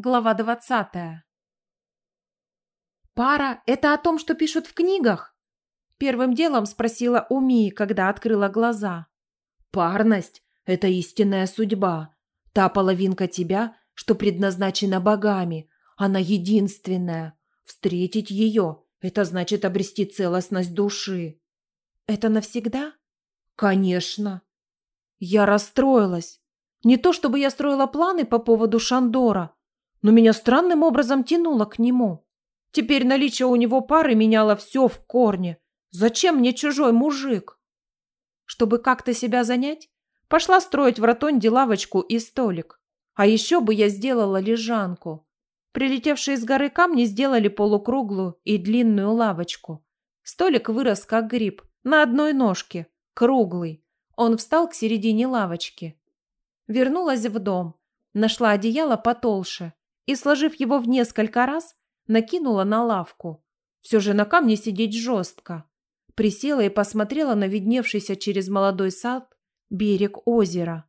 Глава двадцатая. «Пара – это о том, что пишут в книгах?» Первым делом спросила Уми, когда открыла глаза. «Парность – это истинная судьба. Та половинка тебя, что предназначена богами. Она единственная. Встретить ее – это значит обрести целостность души». «Это навсегда?» «Конечно». Я расстроилась. Не то чтобы я строила планы по поводу Шандора, но меня странным образом тянуло к нему. Теперь наличие у него пары меняло все в корне. Зачем мне чужой мужик? Чтобы как-то себя занять, пошла строить в ротонде лавочку и столик. А еще бы я сделала лежанку. Прилетевшие с горы камни сделали полукруглую и длинную лавочку. Столик вырос как гриб, на одной ножке, круглый. Он встал к середине лавочки. Вернулась в дом, нашла одеяло потолще и, сложив его в несколько раз, накинула на лавку. Все же на камне сидеть жестко. Присела и посмотрела на видневшийся через молодой сад берег озера.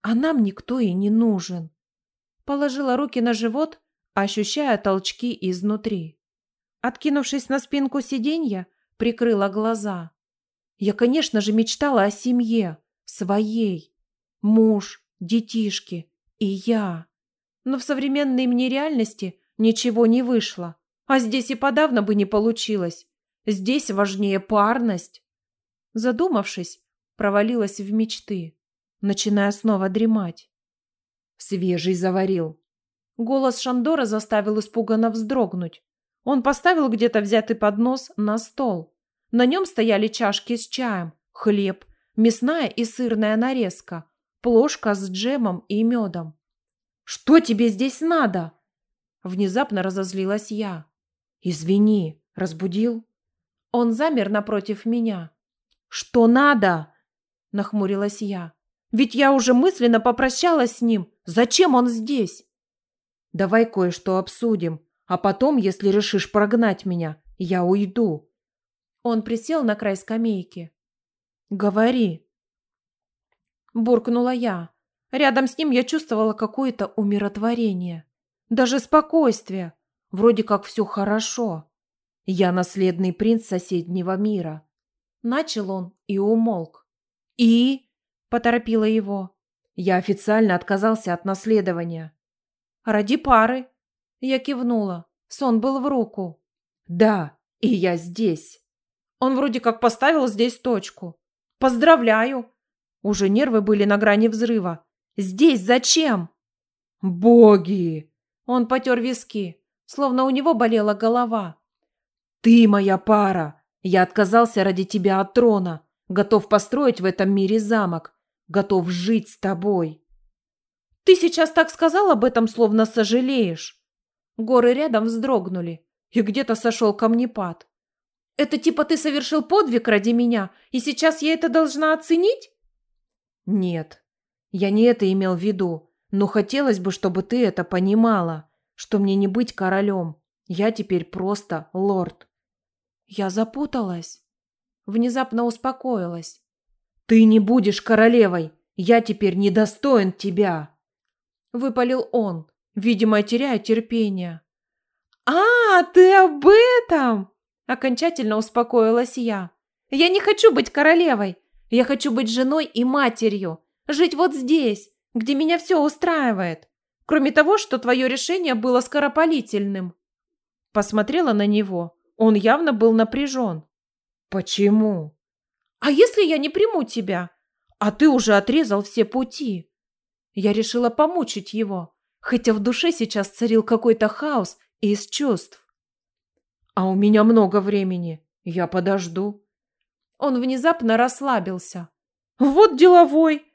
А нам никто и не нужен. Положила руки на живот, ощущая толчки изнутри. Откинувшись на спинку сиденья, прикрыла глаза. Я, конечно же, мечтала о семье, своей. Муж, детишки и я. Но в современной мне реальности ничего не вышло. А здесь и подавно бы не получилось. Здесь важнее парность. Задумавшись, провалилась в мечты, начиная снова дремать. Свежий заварил. Голос Шандора заставил испуганно вздрогнуть. Он поставил где-то взятый поднос на стол. На нем стояли чашки с чаем, хлеб, мясная и сырная нарезка, плошка с джемом и медом. «Что тебе здесь надо?» Внезапно разозлилась я. «Извини, разбудил?» Он замер напротив меня. «Что надо?» Нахмурилась я. «Ведь я уже мысленно попрощалась с ним. Зачем он здесь?» «Давай кое-что обсудим, а потом, если решишь прогнать меня, я уйду». Он присел на край скамейки. «Говори». Буркнула я, Рядом с ним я чувствовала какое-то умиротворение. Даже спокойствие. Вроде как все хорошо. Я наследный принц соседнего мира. Начал он и умолк. «И?» – поторопила его. Я официально отказался от наследования. «Ради пары?» Я кивнула. Сон был в руку. «Да, и я здесь». Он вроде как поставил здесь точку. «Поздравляю!» Уже нервы были на грани взрыва. Здесь зачем?» «Боги!» Он потер виски, словно у него болела голова. «Ты моя пара! Я отказался ради тебя от трона, готов построить в этом мире замок, готов жить с тобой». «Ты сейчас так сказал об этом, словно сожалеешь». Горы рядом вздрогнули, и где-то сошел камнепад. «Это типа ты совершил подвиг ради меня, и сейчас я это должна оценить?» «Нет, я не это имел в виду, но хотелось бы, чтобы ты это понимала, что мне не быть королем. Я теперь просто лорд. Я запуталась. Внезапно успокоилась. Ты не будешь королевой. Я теперь недостоин тебя. Выпалил он, видимо, теряя терпение. А, ты об этом? Окончательно успокоилась я. Я не хочу быть королевой. Я хочу быть женой и матерью. Жить вот здесь, где меня все устраивает. Кроме того, что твое решение было скоропалительным. Посмотрела на него. Он явно был напряжен. Почему? А если я не приму тебя? А ты уже отрезал все пути. Я решила помучить его, хотя в душе сейчас царил какой-то хаос из чувств. А у меня много времени. Я подожду. Он внезапно расслабился. Вот деловой.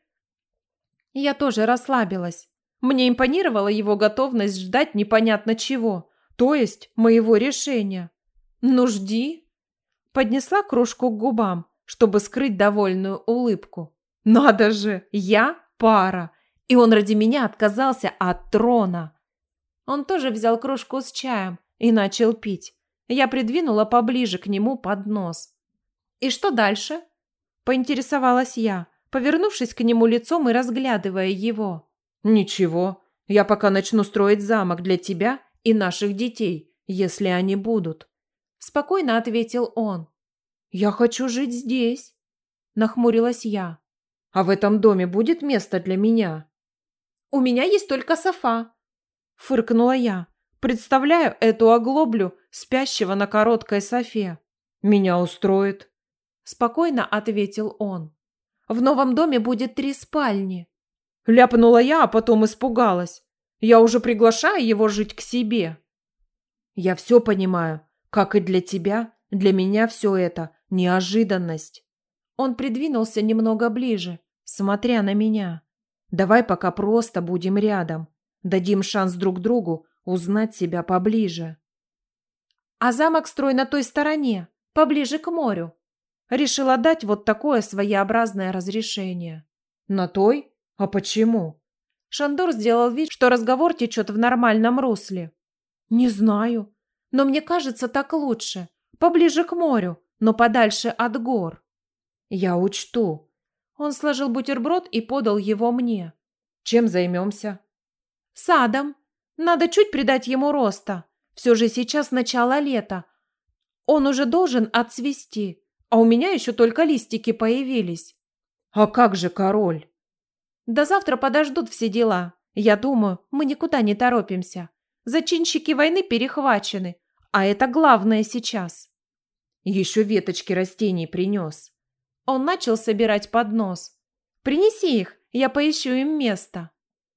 Я тоже расслабилась. Мне импонировала его готовность ждать непонятно чего, то есть моего решения. «Ну, жди!» Поднесла кружку к губам, чтобы скрыть довольную улыбку. «Надо же! Я пара!» И он ради меня отказался от трона. Он тоже взял кружку с чаем и начал пить. Я придвинула поближе к нему поднос. «И что дальше?» – поинтересовалась я повернувшись к нему лицом и разглядывая его. «Ничего. Я пока начну строить замок для тебя и наших детей, если они будут. Спокойно ответил он. Я хочу жить здесь. Нахмурилась я. А в этом доме будет место для меня? У меня есть только софа. Фыркнула я. Представляю эту оглоблю, спящего на короткой софе. Меня устроит. Спокойно ответил он. В новом доме будет три спальни. Ляпнула я, а потом испугалась. Я уже приглашаю его жить к себе. Я все понимаю. Как и для тебя, для меня все это неожиданность. Он придвинулся немного ближе, смотря на меня. Давай пока просто будем рядом. Дадим шанс друг другу узнать себя поближе. А замок строй на той стороне, поближе к морю. Решила дать вот такое своеобразное разрешение. На той? А почему? Шандор сделал вид, что разговор течет в нормальном русле. Не знаю, но мне кажется так лучше. Поближе к морю, но подальше от гор. Я учту. Он сложил бутерброд и подал его мне. Чем займемся? Садом. Надо чуть придать ему роста. Все же сейчас начало лета. Он уже должен отцвести, а у меня еще только листики появились. А как же король? До завтра подождут все дела. Я думаю, мы никуда не торопимся. Зачинщики войны перехвачены, а это главное сейчас. Еще веточки растений принес. Он начал собирать поднос. Принеси их, я поищу им место.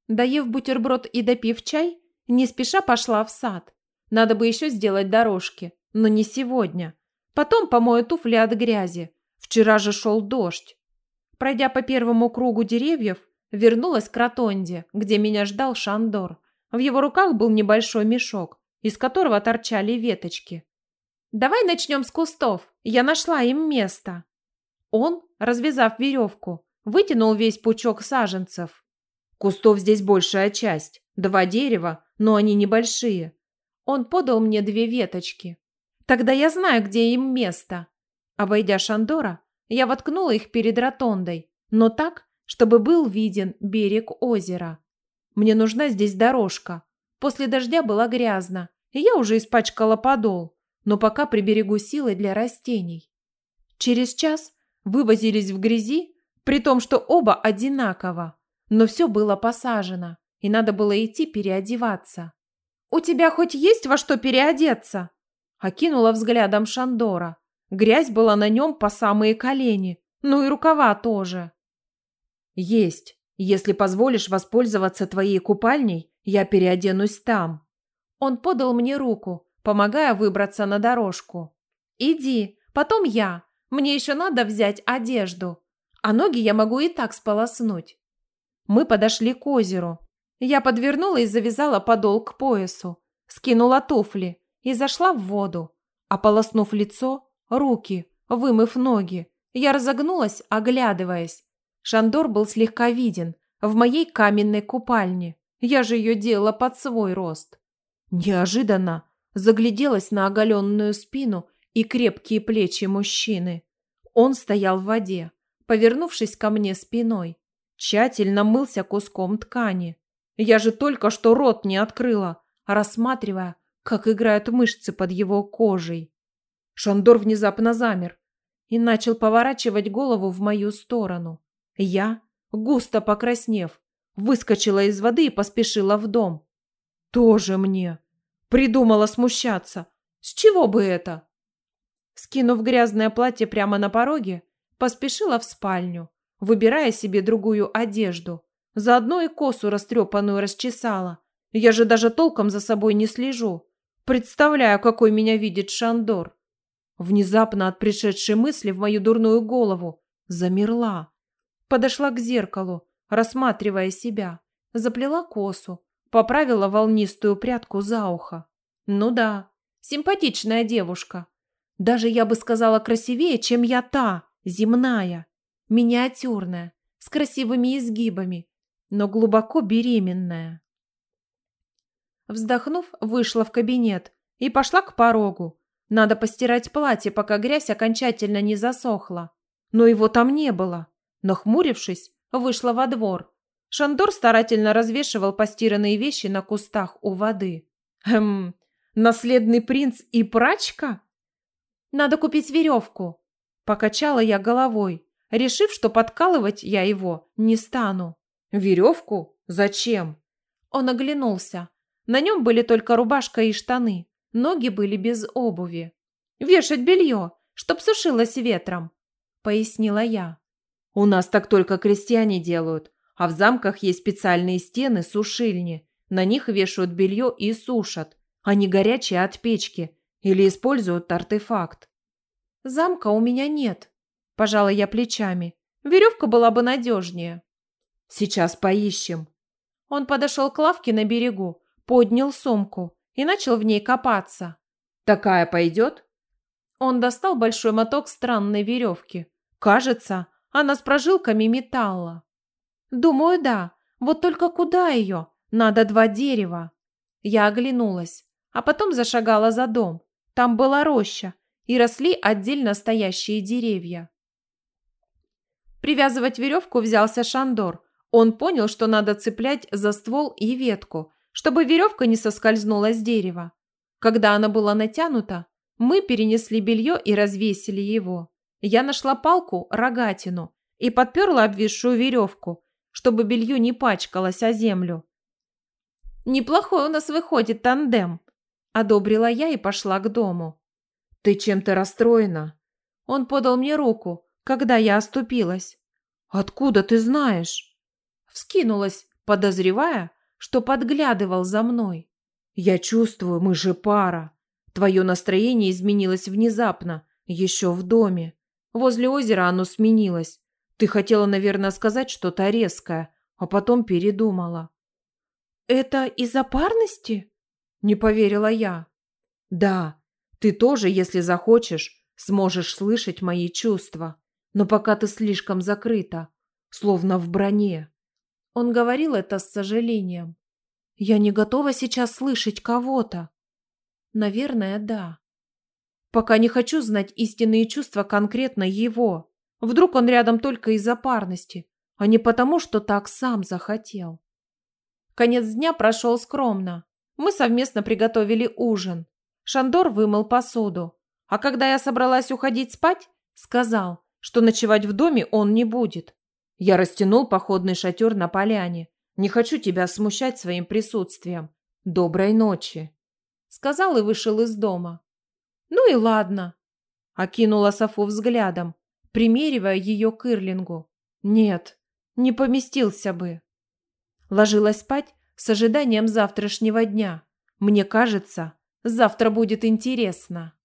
Доев бутерброд и допив чай, не спеша пошла в сад. Надо бы еще сделать дорожки, но не сегодня. Потом помою туфли от грязи. Вчера же шел дождь. Пройдя по первому кругу деревьев, Вернулась к ротонде, где меня ждал Шандор. В его руках был небольшой мешок, из которого торчали веточки. «Давай начнем с кустов. Я нашла им место». Он, развязав веревку, вытянул весь пучок саженцев. «Кустов здесь большая часть. Два дерева, но они небольшие». Он подал мне две веточки. «Тогда я знаю, где им место». Обойдя Шандора, я воткнула их перед ротондой, но так, чтобы был виден берег озера. Мне нужна здесь дорожка. После дождя было грязно, и я уже испачкала подол, но пока приберегу силы для растений. Через час вывозились в грязи, при том, что оба одинаково, но все было посажено, и надо было идти переодеваться. «У тебя хоть есть во что переодеться?» Окинула взглядом Шандора. Грязь была на нем по самые колени, ну и рукава тоже. «Есть. Если позволишь воспользоваться твоей купальней, я переоденусь там». Он подал мне руку, помогая выбраться на дорожку. «Иди, потом я. Мне еще надо взять одежду. А ноги я могу и так сполоснуть». Мы подошли к озеру. Я подвернула и завязала подол к поясу, скинула туфли и зашла в воду. Ополоснув лицо, руки, вымыв ноги, я разогнулась, оглядываясь. Шандор был слегка виден в моей каменной купальне. Я же ее делала под свой рост. Неожиданно загляделась на оголенную спину и крепкие плечи мужчины. Он стоял в воде, повернувшись ко мне спиной. Тщательно мылся куском ткани. Я же только что рот не открыла, рассматривая, как играют мышцы под его кожей. Шандор внезапно замер и начал поворачивать голову в мою сторону. Я, густо покраснев, выскочила из воды и поспешила в дом. Тоже мне. Придумала смущаться. С чего бы это? Скинув грязное платье прямо на пороге, поспешила в спальню, выбирая себе другую одежду. Заодно и косу растрепанную расчесала. Я же даже толком за собой не слежу. Представляю, какой меня видит Шандор. Внезапно от пришедшей мысли в мою дурную голову замерла. Подошла к зеркалу, рассматривая себя. Заплела косу, поправила волнистую прядку за ухо. Ну да, симпатичная девушка. Даже я бы сказала красивее, чем я та, земная. Миниатюрная, с красивыми изгибами, но глубоко беременная. Вздохнув, вышла в кабинет и пошла к порогу. Надо постирать платье, пока грязь окончательно не засохла. Но его там не было. Нахмурившись, вышла во двор. Шандор старательно развешивал постиранные вещи на кустах у воды. Эм, наследный принц и прачка? Надо купить веревку. Покачала я головой, решив, что подкалывать я его не стану. Веревку? Зачем? Он оглянулся. На нем были только рубашка и штаны. Ноги были без обуви. «Вешать белье, чтоб сушилось ветром», — пояснила я. «У нас так только крестьяне делают, а в замках есть специальные стены, сушильни. На них вешают белье и сушат. Они горячие от печки или используют артефакт». «Замка у меня нет», – пожала я плечами. «Веревка была бы надежнее». «Сейчас поищем». Он подошел к лавке на берегу, поднял сумку и начал в ней копаться. «Такая пойдет?» Он достал большой моток странной веревки. Кажется, она с прожилками металла. «Думаю, да. Вот только куда ее? Надо два дерева». Я оглянулась, а потом зашагала за дом. Там была роща, и росли отдельно стоящие деревья. Привязывать веревку взялся Шандор. Он понял, что надо цеплять за ствол и ветку, чтобы веревка не соскользнула с дерева. Когда она была натянута, мы перенесли белье и развесили его. Я нашла палку, рогатину, и подперла обвисшую веревку, чтобы белье не пачкалось о землю. «Неплохой у нас выходит тандем», – одобрила я и пошла к дому. «Ты чем-то расстроена?» Он подал мне руку, когда я оступилась. «Откуда ты знаешь?» Вскинулась, подозревая, что подглядывал за мной. «Я чувствую, мы же пара. Твое настроение изменилось внезапно, еще в доме. Возле озера оно сменилось. Ты хотела, наверное, сказать что-то резкое, а потом передумала». «Это из-за парности?» – не поверила я. «Да, ты тоже, если захочешь, сможешь слышать мои чувства. Но пока ты слишком закрыта, словно в броне. Он говорил это с сожалением. Я не готова сейчас слышать кого-то. Наверное, да. Пока не хочу знать истинные чувства конкретно его. Вдруг он рядом только из-за парности, а не потому, что так сам захотел. Конец дня прошел скромно. Мы совместно приготовили ужин. Шандор вымыл посуду. А когда я собралась уходить спать, сказал, что ночевать в доме он не будет. Я растянул походный шатер на поляне. Не хочу тебя смущать своим присутствием. Доброй ночи. Сказал и вышел из дома. Ну и ладно. Окинула Софу взглядом, примеривая ее к Ирлингу. Нет, не поместился бы. Ложилась спать с ожиданием завтрашнего дня. Мне кажется, завтра будет интересно.